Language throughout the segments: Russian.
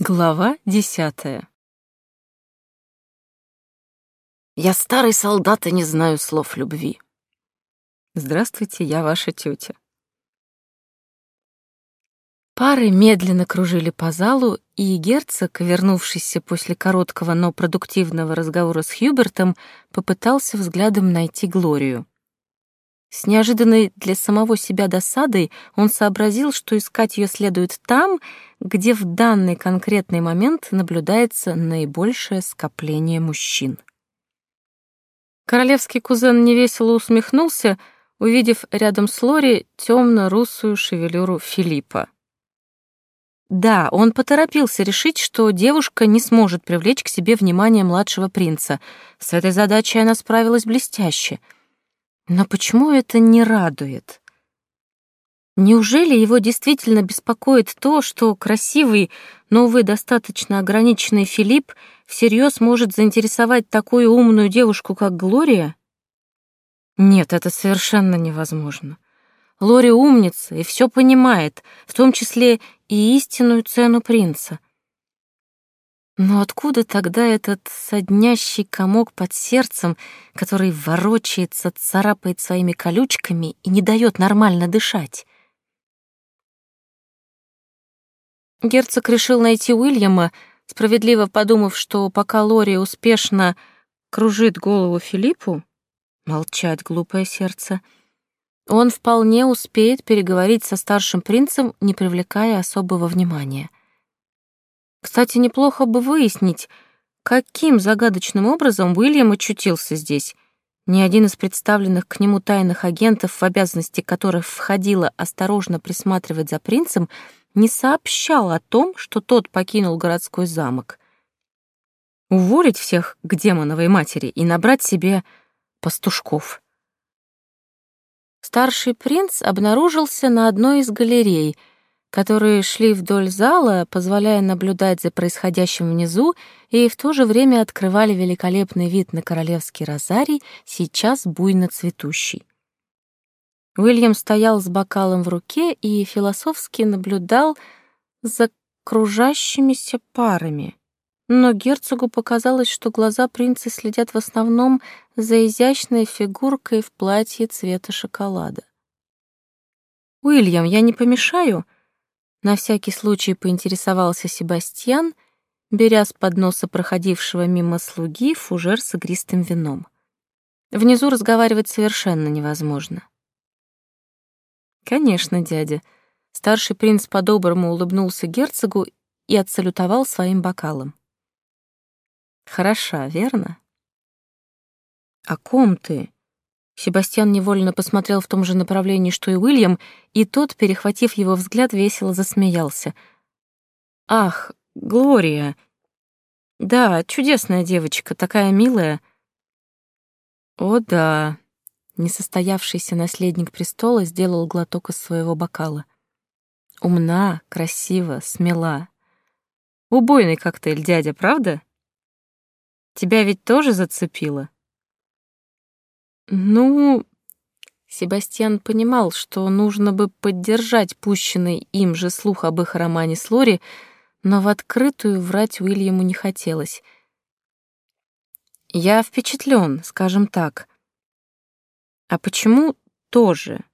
Глава десятая. Я старый солдат и не знаю слов любви. Здравствуйте, я ваша тетя. Пары медленно кружили по залу, и герцог, вернувшийся после короткого, но продуктивного разговора с Хьюбертом, попытался взглядом найти Глорию. С неожиданной для самого себя досадой он сообразил, что искать ее следует там, где в данный конкретный момент наблюдается наибольшее скопление мужчин. Королевский кузен невесело усмехнулся, увидев рядом с Лори темно-русую шевелюру Филиппа. Да, он поторопился решить, что девушка не сможет привлечь к себе внимание младшего принца. С этой задачей она справилась блестяще — но почему это не радует? Неужели его действительно беспокоит то, что красивый, но, увы, достаточно ограниченный Филипп всерьез может заинтересовать такую умную девушку, как Глория? Нет, это совершенно невозможно. Лори умница и все понимает, в том числе и истинную цену принца — но откуда тогда этот соднящий комок под сердцем, который ворочается, царапает своими колючками и не дает нормально дышать? Герцог решил найти Уильяма, справедливо подумав, что пока Лори успешно кружит голову Филиппу, молчать глупое сердце, он вполне успеет переговорить со старшим принцем, не привлекая особого внимания. Кстати, неплохо бы выяснить, каким загадочным образом Уильям очутился здесь. Ни один из представленных к нему тайных агентов, в обязанности которых входило осторожно присматривать за принцем, не сообщал о том, что тот покинул городской замок. Уволить всех к демоновой матери и набрать себе пастушков. Старший принц обнаружился на одной из галерей — которые шли вдоль зала, позволяя наблюдать за происходящим внизу и в то же время открывали великолепный вид на королевский розарий, сейчас буйно цветущий. Уильям стоял с бокалом в руке и философски наблюдал за кружащимися парами. Но герцогу показалось, что глаза принца следят в основном за изящной фигуркой в платье цвета шоколада. «Уильям, я не помешаю?» На всякий случай поинтересовался Себастьян, беря с подноса проходившего мимо слуги фужер с игристым вином. Внизу разговаривать совершенно невозможно. «Конечно, дядя». Старший принц по-доброму улыбнулся герцогу и отсалютовал своим бокалом. «Хороша, верно?» «О ком ты?» Себастьян невольно посмотрел в том же направлении, что и Уильям, и тот, перехватив его взгляд, весело засмеялся. «Ах, Глория! Да, чудесная девочка, такая милая!» «О да!» Несостоявшийся наследник престола сделал глоток из своего бокала. «Умна, красива, смела. Убойный коктейль, дядя, правда? Тебя ведь тоже зацепило?» Ну, Себастьян понимал, что нужно бы поддержать пущенный им же слух об их романе с Лори, но в открытую врать Уильяму не хотелось. «Я впечатлен, скажем так. А почему тоже?»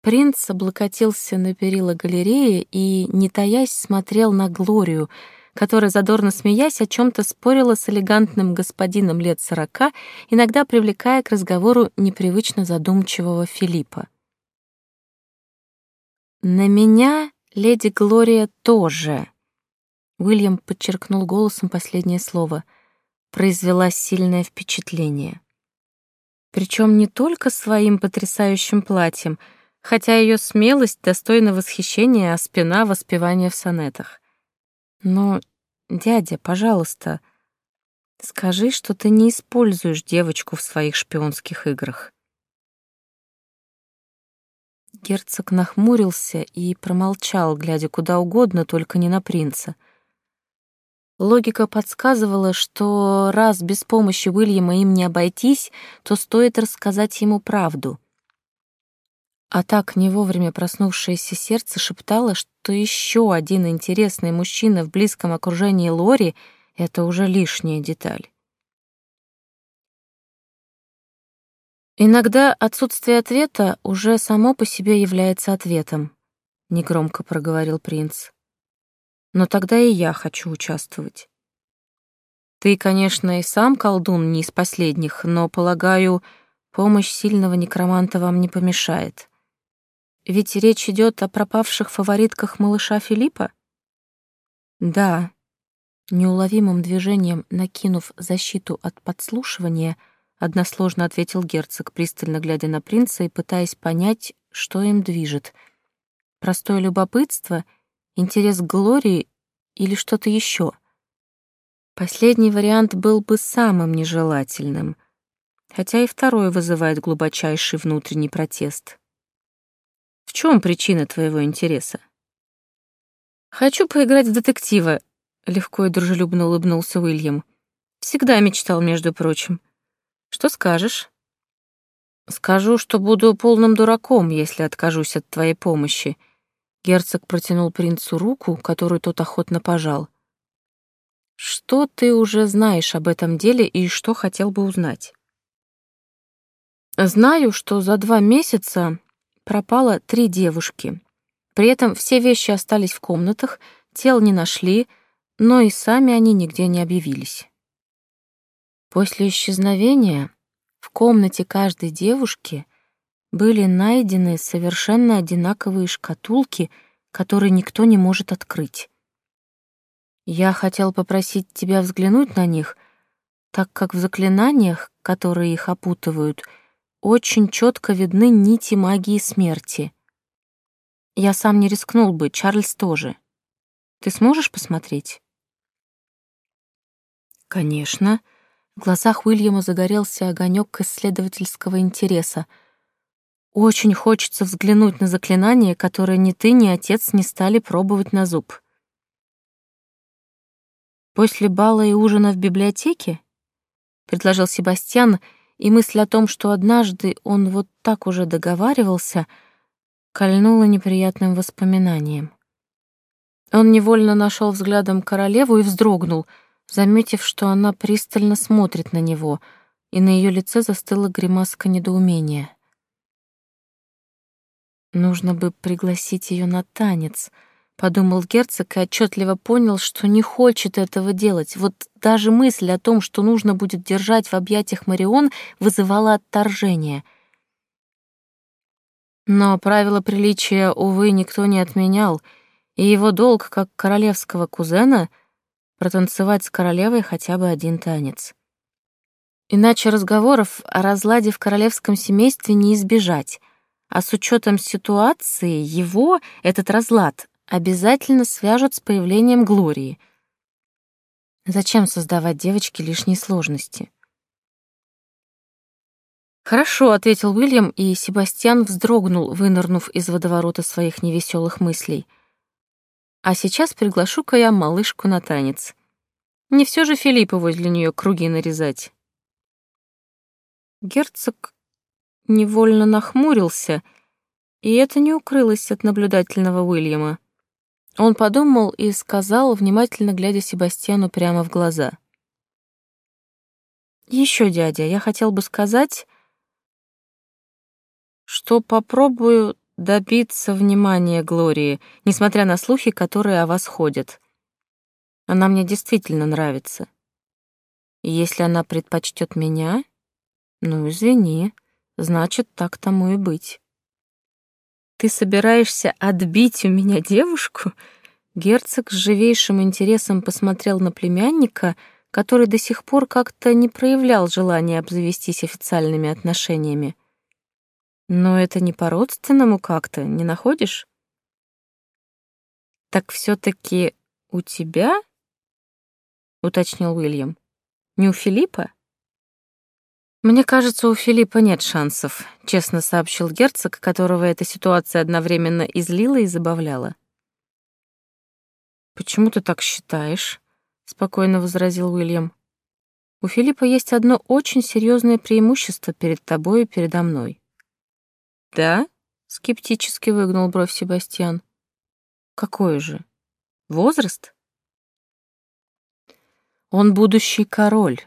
Принц облокотился на перила галереи и, не таясь, смотрел на Глорию — которая, задорно смеясь, о чем то спорила с элегантным господином лет сорока, иногда привлекая к разговору непривычно задумчивого Филиппа. «На меня, леди Глория, тоже», — Уильям подчеркнул голосом последнее слово, произвела сильное впечатление. Причем не только своим потрясающим платьем, хотя ее смелость достойна восхищения, а спина — воспевания в сонетах. Но, дядя, пожалуйста, скажи, что ты не используешь девочку в своих шпионских играх. Герцог нахмурился и промолчал, глядя куда угодно, только не на принца. Логика подсказывала, что раз без помощи Уильяма им не обойтись, то стоит рассказать ему правду. А так не вовремя проснувшееся сердце шептало, что еще один интересный мужчина в близком окружении Лори — это уже лишняя деталь. Иногда отсутствие ответа уже само по себе является ответом, негромко проговорил принц. Но тогда и я хочу участвовать. Ты, конечно, и сам колдун не из последних, но, полагаю, помощь сильного некроманта вам не помешает. Ведь речь идет о пропавших фаворитках малыша Филиппа? Да. Неуловимым движением, накинув защиту от подслушивания, — односложно ответил герцог, пристально глядя на принца и пытаясь понять, что им движет. Простое любопытство, интерес к Глории или что-то еще. Последний вариант был бы самым нежелательным, хотя и второй вызывает глубочайший внутренний протест. В чем причина твоего интереса? Хочу поиграть в детектива, легко и дружелюбно улыбнулся Уильям. Всегда мечтал, между прочим. Что скажешь? Скажу, что буду полным дураком, если откажусь от твоей помощи. Герцог протянул принцу руку, которую тот охотно пожал. Что ты уже знаешь об этом деле и что хотел бы узнать? Знаю, что за два месяца пропало три девушки. При этом все вещи остались в комнатах, тел не нашли, но и сами они нигде не объявились. После исчезновения в комнате каждой девушки были найдены совершенно одинаковые шкатулки, которые никто не может открыть. Я хотел попросить тебя взглянуть на них, так как в заклинаниях, которые их опутывают, очень четко видны нити магии смерти. Я сам не рискнул бы, Чарльз тоже. Ты сможешь посмотреть? Конечно. В глазах Уильяма загорелся огонек исследовательского интереса. Очень хочется взглянуть на заклинание, которое ни ты, ни отец не стали пробовать на зуб. После бала и ужина в библиотеке? предложил Себастьян, и мысль о том, что однажды он вот так уже договаривался, кольнула неприятным воспоминанием. Он невольно нашел взглядом королеву и вздрогнул — заметив, что она пристально смотрит на него, и на ее лице застыла гримаска недоумения. Нужно бы пригласить ее на танец, подумал герцог и отчетливо понял, что не хочет этого делать. Вот даже мысль о том, что нужно будет держать в объятиях Марион, вызывала отторжение. Но правила приличия, увы, никто не отменял, и его долг как королевского кузена — протанцевать с королевой хотя бы один танец. Иначе разговоров о разладе в королевском семействе не избежать, а с учетом ситуации его, этот разлад, обязательно свяжут с появлением Глории. Зачем создавать девочке лишние сложности? «Хорошо», — ответил Уильям, и Себастьян вздрогнул, вынырнув из водоворота своих невеселых мыслей — а сейчас приглашу-ка я малышку на танец. Не все же Филиппа возле нее круги нарезать. Герцог невольно нахмурился, и это не укрылось от наблюдательного Уильяма. Он подумал и сказал, внимательно глядя Себастьяну прямо в глаза. «Еще, дядя, я хотел бы сказать, что попробую добиться внимания Глории, несмотря на слухи, которые о вас ходят. Она мне действительно нравится. И если она предпочтет меня, ну, извини, значит, так тому и быть. Ты собираешься отбить у меня девушку? Герцог с живейшим интересом посмотрел на племянника, который до сих пор как-то не проявлял желания обзавестись официальными отношениями. Но это не по-родственному как-то, не находишь? Так все таки у тебя? уточнил Уильям. Не у Филиппа? Мне кажется, у Филиппа нет шансов, честно сообщил герцог, которого эта ситуация одновременно излила и забавляла. Почему ты так считаешь? спокойно возразил Уильям. У Филиппа есть одно очень серьезное преимущество перед тобой и передо мной. «Да?» — Скептически выгнул бровь Себастьян. Какой же? Возраст? Он будущий король.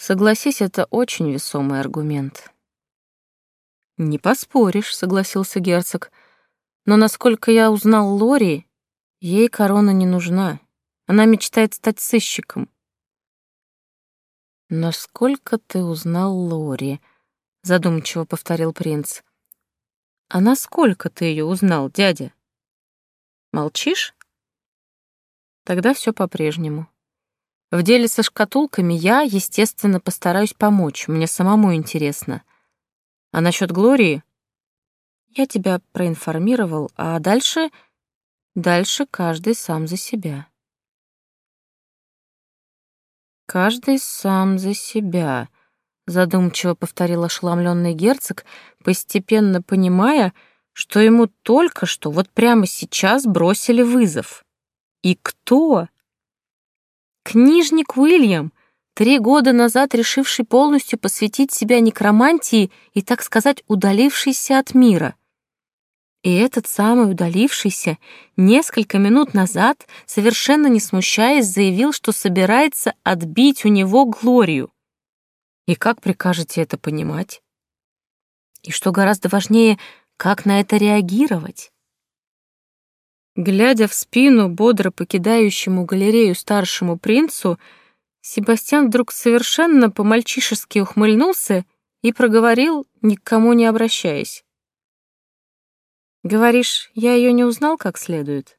Согласись, это очень весомый аргумент. Не поспоришь, согласился герцог. Но насколько я узнал Лори, ей корона не нужна. Она мечтает стать сыщиком. «Насколько ты узнал Лори?» — задумчиво повторил принц. «А насколько ты ее узнал, дядя?» «Молчишь?» «Тогда все по-прежнему. В деле со шкатулками я, естественно, постараюсь помочь, мне самому интересно. А насчет Глории? Я тебя проинформировал, а дальше... Дальше каждый сам за себя». «Каждый сам за себя», — задумчиво повторил ошеломленный герцог, постепенно понимая, что ему только что, вот прямо сейчас, бросили вызов. «И кто?» «Книжник Уильям», три года назад решивший полностью посвятить себя некромантии и, так сказать, удалившийся от мира. И этот самый удалившийся несколько минут назад, совершенно не смущаясь, заявил, что собирается отбить у него Глорию. И как прикажете это понимать? И что гораздо важнее, как на это реагировать? Глядя в спину бодро покидающему галерею старшему принцу, Себастьян вдруг совершенно по-мальчишески ухмыльнулся и проговорил, никому не обращаясь. Говоришь, я ее не узнал как следует?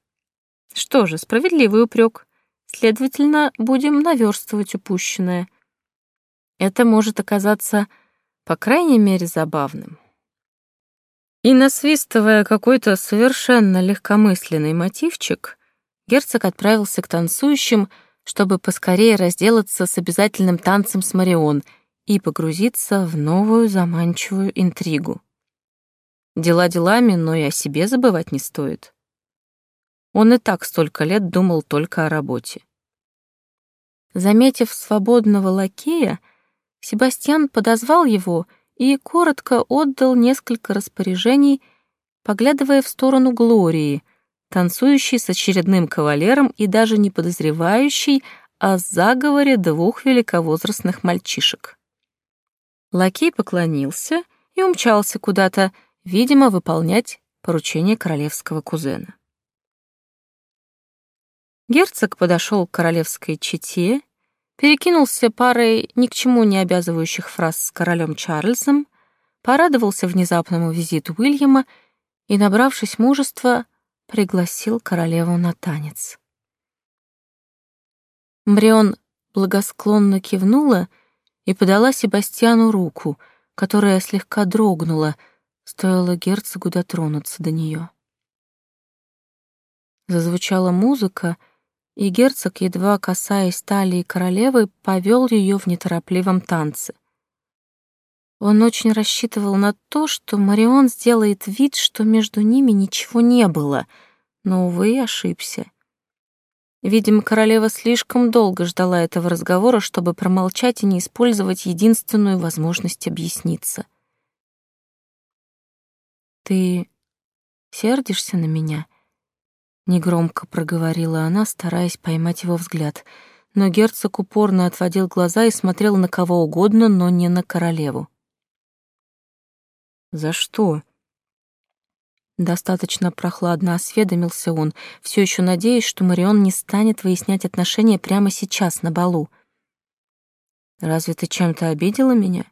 Что же, справедливый упрек. Следовательно, будем наверстывать упущенное. Это может оказаться, по крайней мере, забавным. И насвистывая какой-то совершенно легкомысленный мотивчик, герцог отправился к танцующим, чтобы поскорее разделаться с обязательным танцем с Марион и погрузиться в новую заманчивую интригу. Дела делами, но и о себе забывать не стоит. Он и так столько лет думал только о работе. Заметив свободного лакея, Себастьян подозвал его и коротко отдал несколько распоряжений, поглядывая в сторону Глории, танцующей с очередным кавалером и даже не подозревающей о заговоре двух великовозрастных мальчишек. Лакей поклонился и умчался куда-то, видимо, выполнять поручение королевского кузена. Герцог подошел к королевской чете, перекинулся парой ни к чему не обязывающих фраз с королем Чарльзом, порадовался внезапному визиту Уильяма и, набравшись мужества, пригласил королеву на танец. Мрион благосклонно кивнула и подала Себастьяну руку, которая слегка дрогнула — Стоило герцогу дотронуться до нее. Зазвучала музыка, и герцог, едва касаясь талии королевы, повел ее в неторопливом танце. Он очень рассчитывал на то, что Марион сделает вид, что между ними ничего не было, но, увы, ошибся. Видимо, королева слишком долго ждала этого разговора, чтобы промолчать и не использовать единственную возможность объясниться — «Ты сердишься на меня?» Негромко проговорила она, стараясь поймать его взгляд, но герцог упорно отводил глаза и смотрел на кого угодно, но не на королеву. «За что?» Достаточно прохладно осведомился он, все еще надеясь, что Марион не станет выяснять отношения прямо сейчас, на балу. «Разве ты чем-то обидела меня?»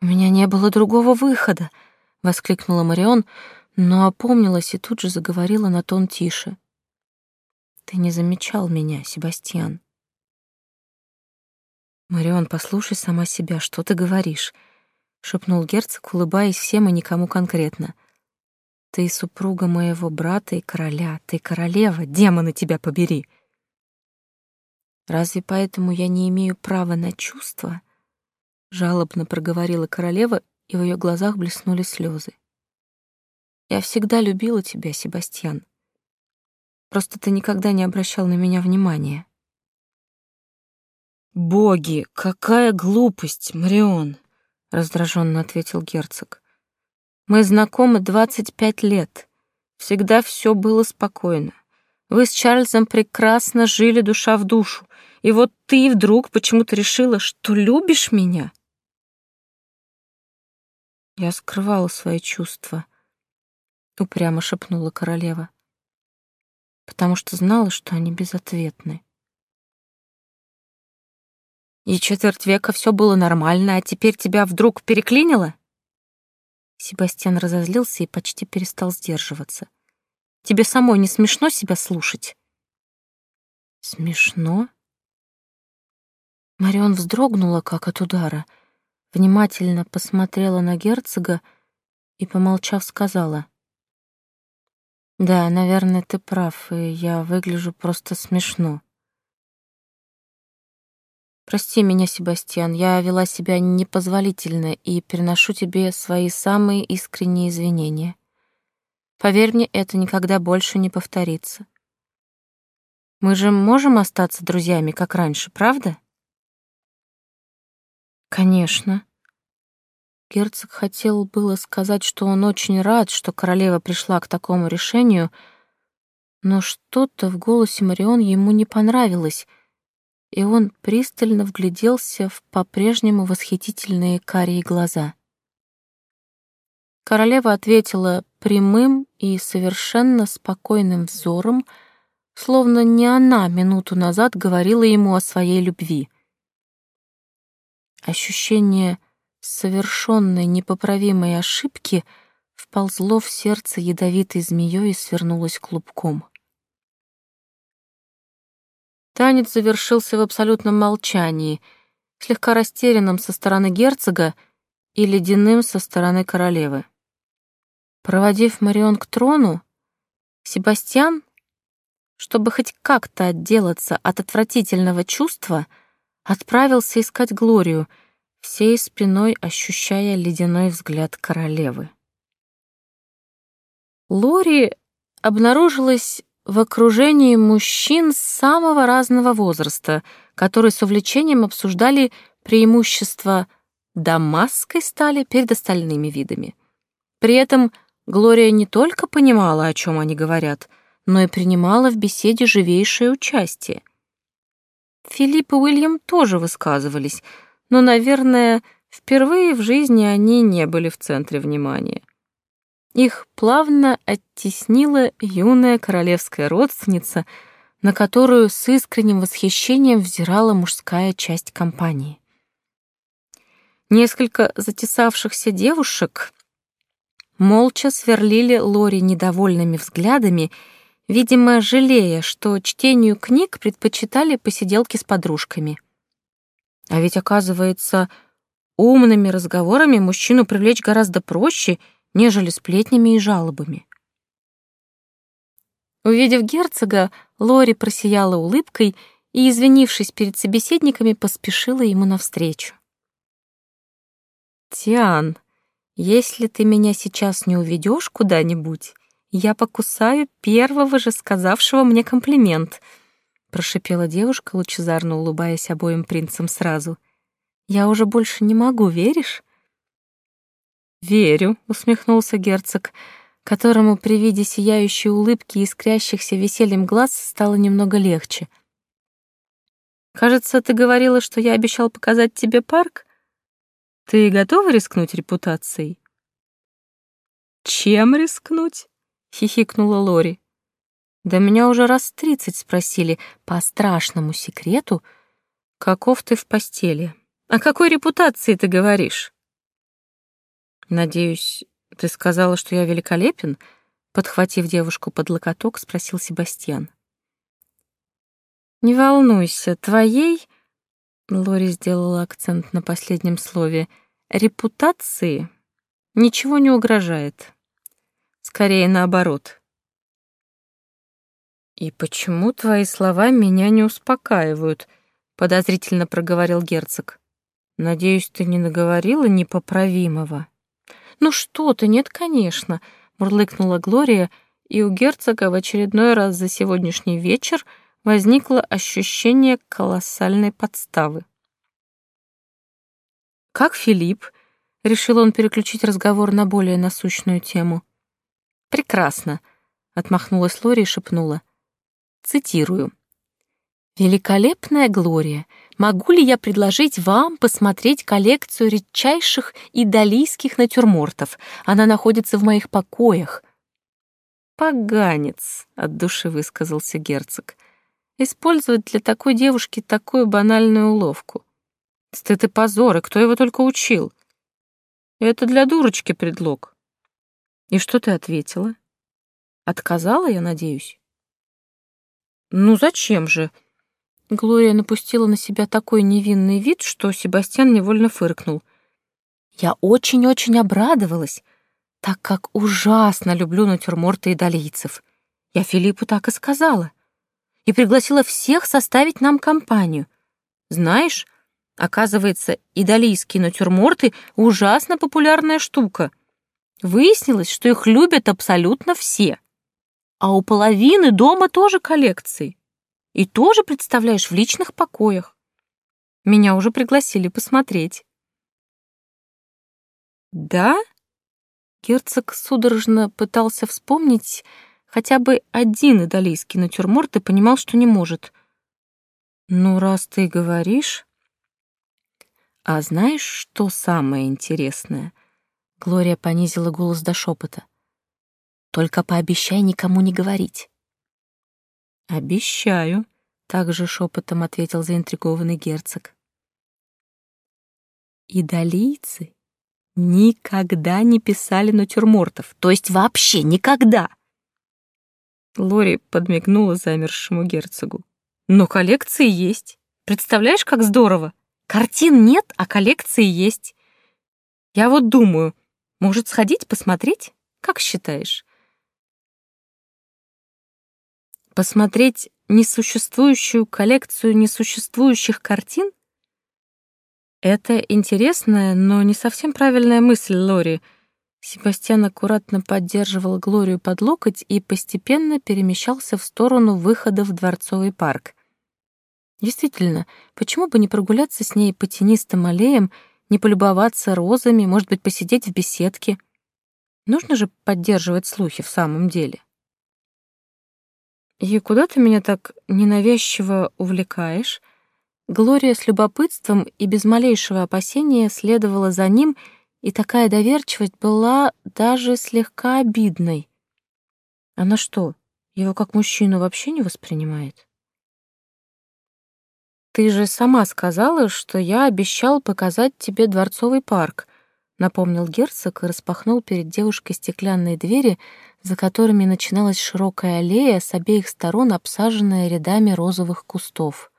«У меня не было другого выхода!» — воскликнула Марион, но опомнилась и тут же заговорила на тон тише. «Ты не замечал меня, Себастьян». «Марион, послушай сама себя, что ты говоришь?» — шепнул герцог, улыбаясь всем и никому конкретно. «Ты супруга моего брата и короля, ты королева, демоны тебя побери!» «Разве поэтому я не имею права на чувства?» жалобно проговорила королева, и в ее глазах блеснули слезы. Я всегда любила тебя, Себастьян. Просто ты никогда не обращал на меня внимания. Боги, какая глупость, Марион, — раздраженно ответил герцог. «Мы знакомы двадцать пять лет. Всегда все было спокойно. Вы с Чарльзом прекрасно жили душа в душу, и вот ты вдруг почему-то решила, что любишь меня». Я скрывала свои чувства, упрямо шепнула королева, потому что знала, что они безответны. И четверть века все было нормально, а теперь тебя вдруг переклинило? Себастьян разозлился и почти перестал сдерживаться. Тебе самой не смешно себя слушать? Смешно? Марион вздрогнула, как от удара — внимательно посмотрела на герцога и, помолчав, сказала. «Да, наверное, ты прав, и я выгляжу просто смешно. Прости меня, Себастьян, я вела себя непозволительно и приношу тебе свои самые искренние извинения. Поверь мне, это никогда больше не повторится. Мы же можем остаться друзьями, как раньше, правда?» Конечно. Герцог хотел было сказать, что он очень рад, что королева пришла к такому решению, но что-то в голосе Марион ему не понравилось, и он пристально вгляделся в по-прежнему восхитительные карие глаза. Королева ответила прямым и совершенно спокойным взором, словно не она минуту назад говорила ему о своей любви — Ощущение совершенной непоправимой ошибки вползло в сердце ядовитой змеей и свернулось клубком. Танец завершился в абсолютном молчании, слегка растерянном со стороны герцога и ледяным со стороны королевы. Проводив Марион к трону, Себастьян, чтобы хоть как-то отделаться от отвратительного чувства, — отправился искать Глорию, всей спиной ощущая ледяной взгляд королевы. Лори обнаружилась в окружении мужчин самого разного возраста, которые с увлечением обсуждали преимущества дамасской стали перед остальными видами. При этом Глория не только понимала, о чем они говорят, но и принимала в беседе живейшее участие. Филипп и Уильям тоже высказывались, но, наверное, впервые в жизни они не были в центре внимания. Их плавно оттеснила юная королевская родственница, на которую с искренним восхищением взирала мужская часть компании. Несколько затесавшихся девушек молча сверлили Лори недовольными взглядами видимо, жалея, что чтению книг предпочитали посиделки с подружками. А ведь, оказывается, умными разговорами мужчину привлечь гораздо проще, нежели сплетнями и жалобами. Увидев герцога, Лори просияла улыбкой и, извинившись перед собеседниками, поспешила ему навстречу. «Тиан, если ты меня сейчас не уведешь куда-нибудь, я покусаю первого же сказавшего мне комплимент», — прошипела девушка, лучезарно улыбаясь обоим принцам сразу. «Я уже больше не могу, веришь?» «Верю», — усмехнулся герцог, которому при виде сияющей улыбки и искрящихся весельем глаз стало немного легче. «Кажется, ты говорила, что я обещал показать тебе парк? Ты готова рискнуть репутацией?» «Чем рискнуть?» — хихикнула Лори. «Да меня уже раз тридцать спросили по страшному секрету, каков ты в постели. О какой репутации ты говоришь?» «Надеюсь, ты сказала, что я великолепен?» Подхватив девушку под локоток, спросил Себастьян. «Не волнуйся, твоей...» Лори сделала акцент на последнем слове. «Репутации ничего не угрожает. Скорее наоборот. «И почему твои слова меня не успокаивают?» — подозрительно проговорил герцог. «Надеюсь, ты не наговорила непоправимого?» «Ну что ты, нет, конечно», — мурлыкнула Глория, и у герцога в очередной раз за сегодняшний вечер возникло ощущение колоссальной подставы. «Как Филипп?» Решил он переключить разговор на более насущную тему. «Прекрасно», — отмахнулась Лори и шепнула. Цитирую. «Великолепная Глория, могу ли я предложить вам посмотреть коллекцию редчайших идалийских натюрмортов? Она находится в моих покоях». «Поганец», — от души высказался герцог. «Использовать для такой девушки такую банальную уловку. Стыд и позор, и кто его только учил? Это для дурочки предлог». «И что ты ответила?» «Отказала, я надеюсь?» «Ну зачем же?» Глория напустила на себя такой невинный вид, что Себастьян невольно фыркнул. «Я очень-очень обрадовалась, так как ужасно люблю натюрморты идолийцев. Я Филиппу так и сказала. И пригласила всех составить нам компанию. Знаешь, оказывается, идолийские натюрморты — ужасно популярная штука. Выяснилось, что их любят абсолютно все. А у половины дома тоже коллекции. И тоже, представляешь, в личных покоях. Меня уже пригласили посмотреть. Да? Герцог судорожно пытался вспомнить хотя бы один идалийский натюрморт и понимал, что не может. Ну, раз ты говоришь... А знаешь, что самое интересное? Глория понизила голос до шепота. Только пообещай никому не говорить. «Обещаю», — также шепотом ответил заинтригованный герцог. Идолийцы никогда не писали натюрмортов, то есть вообще никогда. Лори подмигнула замершему герцогу. Но коллекции есть. Представляешь, как здорово? Картин нет, а коллекции есть. Я вот думаю, может, сходить посмотреть? Как считаешь? Посмотреть несуществующую коллекцию несуществующих картин? Это интересная, но не совсем правильная мысль, Лори. Себастьян аккуратно поддерживал Глорию под локоть и постепенно перемещался в сторону выхода в Дворцовый парк. Действительно, почему бы не прогуляться с ней по тенистым аллеям, не полюбоваться розами, может быть, посидеть в беседке? Нужно же поддерживать слухи в самом деле. «И куда ты меня так ненавязчиво увлекаешь?» Глория с любопытством и без малейшего опасения следовала за ним, и такая доверчивость была даже слегка обидной. Она что, его как мужчину вообще не воспринимает? «Ты же сама сказала, что я обещал показать тебе дворцовый парк», напомнил герцог и распахнул перед девушкой стеклянные двери, за которыми начиналась широкая аллея с обеих сторон, обсаженная рядами розовых кустов.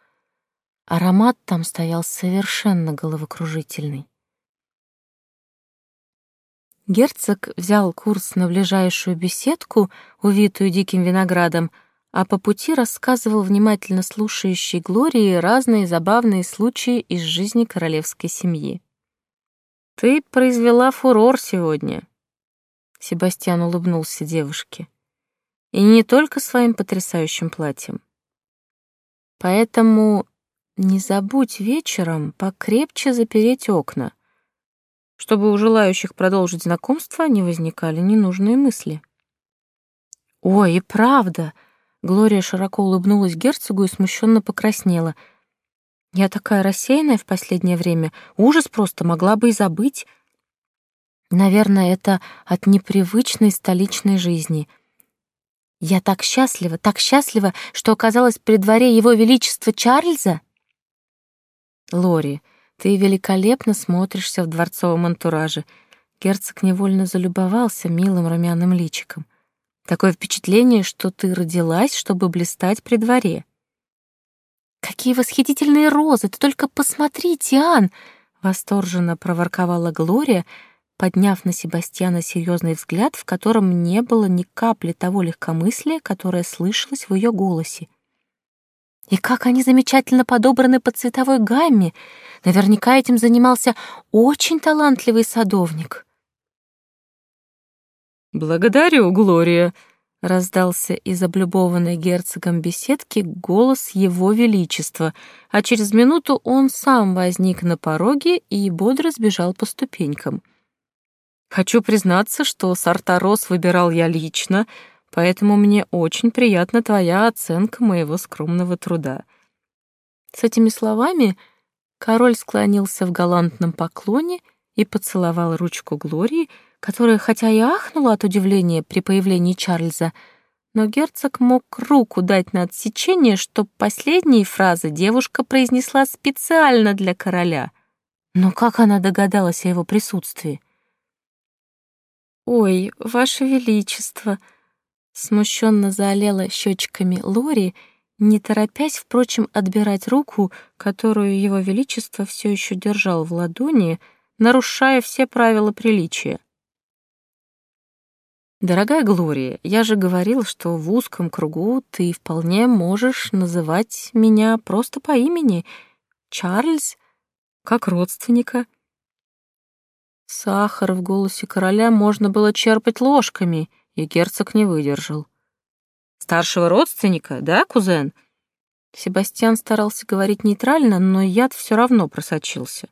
Аромат там стоял совершенно головокружительный. Герцог взял курс на ближайшую беседку, увитую диким виноградом, а по пути рассказывал внимательно слушающей Глории разные забавные случаи из жизни королевской семьи. «Ты произвела фурор сегодня», — Себастьян улыбнулся девушке. «И не только своим потрясающим платьем. Поэтому не забудь вечером покрепче запереть окна, чтобы у желающих продолжить знакомство не возникали ненужные мысли». «Ой, и правда!» Глория широко улыбнулась герцогу и смущенно покраснела — я такая рассеянная в последнее время. Ужас просто, могла бы и забыть. Наверное, это от непривычной столичной жизни. Я так счастлива, так счастлива, что оказалась при дворе Его Величества Чарльза. Лори, ты великолепно смотришься в дворцовом антураже. Герцог невольно залюбовался милым румяным личиком. Такое впечатление, что ты родилась, чтобы блистать при дворе. «Какие восхитительные розы! Ты только посмотри, Тиан!» — восторженно проворковала Глория, подняв на Себастьяна серьезный взгляд, в котором не было ни капли того легкомыслия, которое слышалось в ее голосе. «И как они замечательно подобраны по цветовой гамме! Наверняка этим занимался очень талантливый садовник!» «Благодарю, Глория!» Раздался из облюбованной герцогом беседки голос его величества, а через минуту он сам возник на пороге и бодро сбежал по ступенькам — Хочу признаться, что сорта роз выбирал я лично, поэтому мне очень приятна твоя оценка моего скромного труда». С этими словами король склонился в галантном поклоне и поцеловал ручку Глории, которая, хотя и ахнула от удивления при появлении Чарльза, но герцог мог руку дать на отсечение, что последние фразы девушка произнесла специально для короля. Но как она догадалась о его присутствии? «Ой, ваше величество!» Смущенно заолела щечками Лори, не торопясь, впрочем, отбирать руку, которую его величество все еще держал в ладони, нарушая все правила приличия. «Дорогая Глория, я же говорил, что в узком кругу ты вполне можешь называть меня просто по имени, Чарльз, как родственника». Сахар в голосе короля можно было черпать ложками, и герцог не выдержал. «Старшего родственника, да, кузен?» Себастьян старался говорить нейтрально, но яд все равно просочился.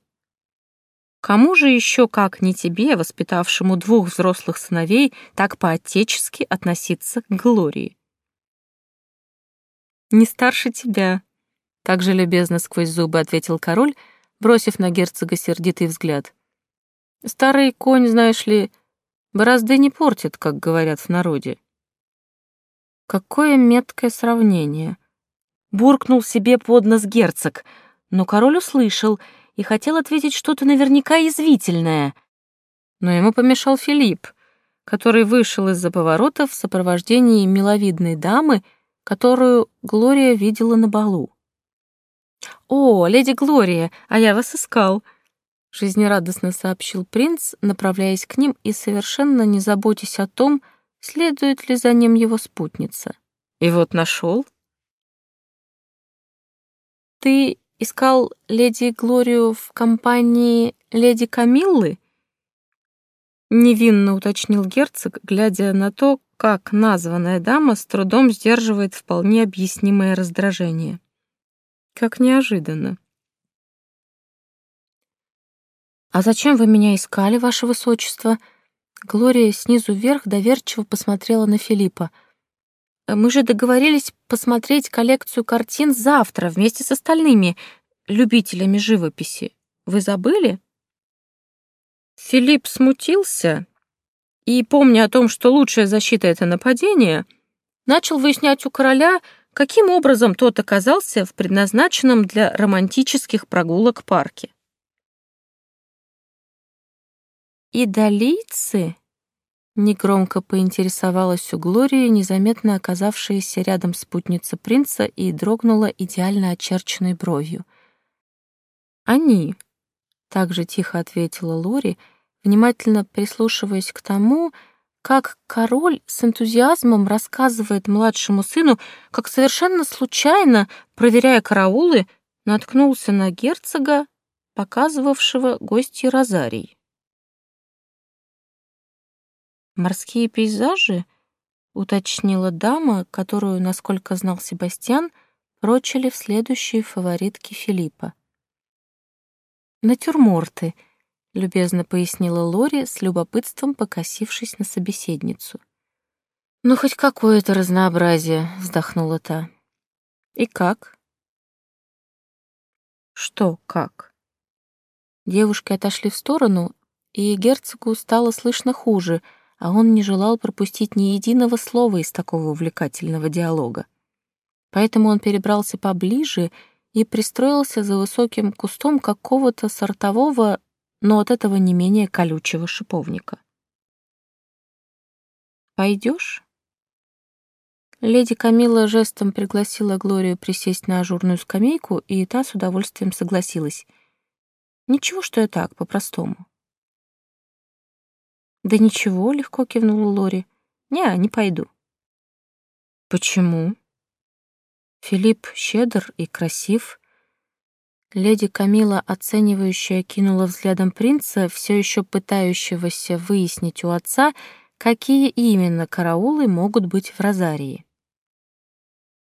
Кому же еще, как не тебе, воспитавшему двух взрослых сыновей, так по-отечески относиться к Глории? «Не старше тебя», — так же любезно сквозь зубы ответил король, бросив на герцога сердитый взгляд. Старый конь, знаешь ли, борозды не портит, как говорят в народе. Какое меткое сравнение. Буркнул себе под нос герцог, но король услышал и хотел ответить что-то наверняка язвительное. Но ему помешал Филипп, который вышел из-за поворота в сопровождении миловидной дамы, которую Глория видела на балу. «О, леди Глория, а я вас искал!» Жизнерадостно сообщил принц, направляясь к ним и совершенно не заботясь о том, следует ли за ним его спутница. И вот нашел. Ты искал леди Глорию в компании леди Камиллы? Невинно уточнил герцог, глядя на то, как названная дама с трудом сдерживает вполне объяснимое раздражение. Как неожиданно. «А зачем вы меня искали, ваше высочество?» Глория снизу вверх доверчиво посмотрела на Филиппа. «Мы же договорились посмотреть коллекцию картин завтра вместе с остальными любителями живописи. Вы забыли?» Филипп смутился и, помня о том, что лучшая защита — это нападение, начал выяснять у короля, каким образом тот оказался в предназначенном для романтических прогулок парке. «Идолийцы?» — негромко поинтересовалась у Глории, незаметно оказавшаяся рядом спутница принца и дрогнула идеально очерченной бровью. «Они», — также тихо ответила Лори, внимательно прислушиваясь к тому, как король с энтузиазмом рассказывает младшему сыну, как совершенно случайно, проверяя караулы, наткнулся на герцога, показывавшего гости розарий. «Морские пейзажи?» — уточнила дама, которую, насколько знал Себастьян, прочили в следующие фаворитки Филиппа. «Натюрморты», — любезно пояснила Лори, с любопытством покосившись на собеседницу. «Ну, хоть какое-то разнообразие», — вздохнула та. «И как?» «Что как?» Девушки отошли в сторону, и герцогу стало слышно хуже — а он не желал пропустить ни единого слова из такого увлекательного диалога. Поэтому он перебрался поближе и пристроился за высоким кустом какого-то сортового, но от этого не менее колючего шиповника. «Пойдешь?» Леди Камила жестом пригласила Глорию присесть на ажурную скамейку, и та с удовольствием согласилась. «Ничего, что я так, по-простому. «Да ничего», — легко кивнула Лори. «Не, не пойду». «Почему?» Филипп щедр и красив. Леди Камила, оценивающая, кинула взглядом принца, все еще пытающегося выяснить у отца, какие именно караулы могут быть в Розарии.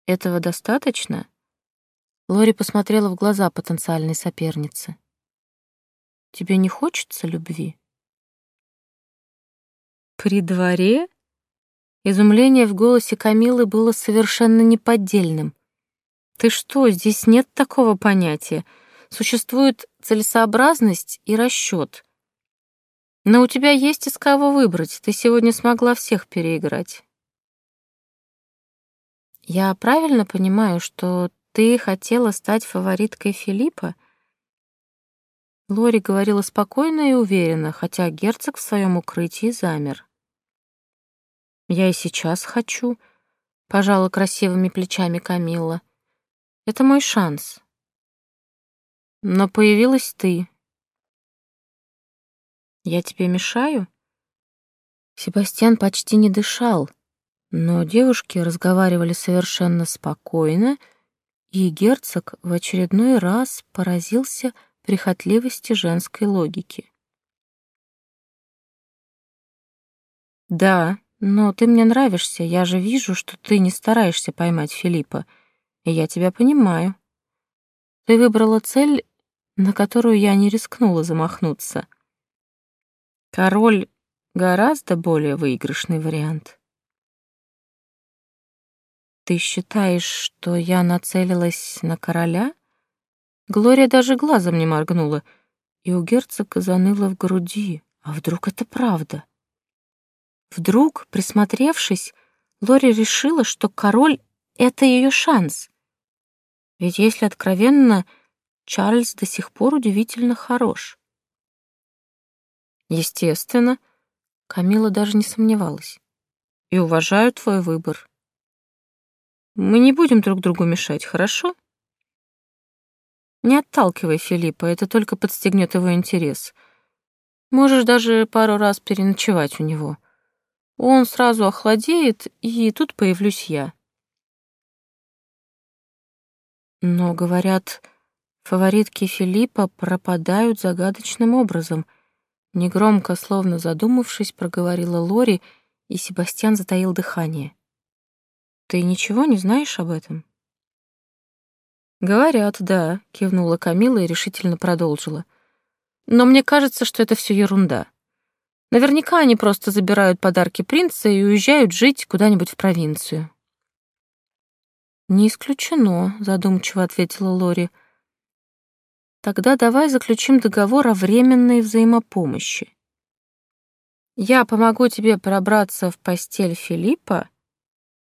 «Этого достаточно?» Лори посмотрела в глаза потенциальной соперницы. «Тебе не хочется любви?» При дворе? Изумление в голосе Камилы было совершенно неподдельным. Ты что, здесь нет такого понятия. Существует целесообразность и расчет. Но у тебя есть из кого выбрать. Ты сегодня смогла всех переиграть. Я правильно понимаю, что ты хотела стать фавориткой Филиппа? Лори говорила спокойно и уверенно, хотя герцог в своем укрытии замер. Я и сейчас хочу, пожала красивыми плечами Камилла. Это мой шанс. Но появилась ты. Я тебе мешаю? Себастьян почти не дышал, но девушки разговаривали совершенно спокойно, и герцог в очередной раз поразился прихотливости женской логики. «Да, но ты мне нравишься, я же вижу, что ты не стараешься поймать Филиппа, и я тебя понимаю. Ты выбрала цель, на которую я не рискнула замахнуться. Король — гораздо более выигрышный вариант. Ты считаешь, что я нацелилась на короля? Глория даже глазом не моргнула, и у герцога заныло в груди. А вдруг это правда? Вдруг, присмотревшись, Лори решила, что король — это ее шанс. Ведь, если откровенно, Чарльз до сих пор удивительно хорош. Естественно, Камила даже не сомневалась. И уважаю твой выбор. Мы не будем друг другу мешать, хорошо? Не отталкивай Филиппа, это только подстегнет его интерес. Можешь даже пару раз переночевать у него. Он сразу охладеет, и тут появлюсь я. Но, говорят, фаворитки Филиппа пропадают загадочным образом. Негромко, словно задумавшись, проговорила Лори, и Себастьян затаил дыхание. «Ты ничего не знаешь об этом?» «Говорят, да», — кивнула Камила и решительно продолжила. «Но мне кажется, что это все ерунда. Наверняка они просто забирают подарки принца и уезжают жить куда-нибудь в провинцию». «Не исключено», — задумчиво ответила Лори. «Тогда давай заключим договор о временной взаимопомощи. Я помогу тебе пробраться в постель Филиппа,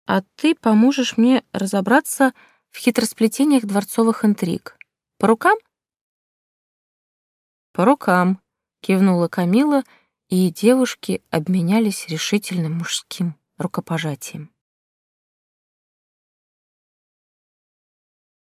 а ты поможешь мне разобраться в хитросплетениях дворцовых интриг. По рукам?» «По рукам», — кивнула Камила, и девушки обменялись решительным мужским рукопожатием.